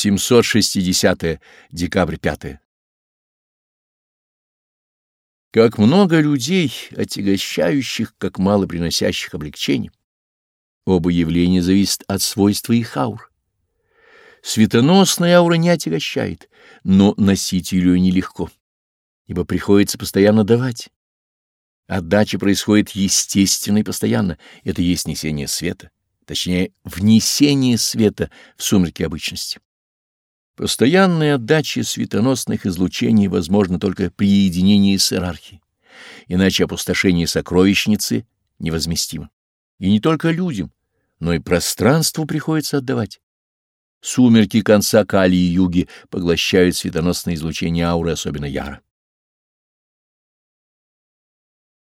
760 декабрь 5 Как много людей, отягощающих, как мало приносящих облегчений. Оба явления зависят от свойства их аур. Светоносная аура не отягощает, но носителю ее нелегко, ибо приходится постоянно давать. Отдача происходит естественно и постоянно, это есть несение света, точнее, внесение света в сумерки обычности. Постоянная отдача светоносных излучений возможна только при единении с иерархией, иначе опустошение сокровищницы невозместимо. И не только людям, но и пространству приходится отдавать. Сумерки конца Кали и Юги поглощают светоносное излучение ауры особенно яро.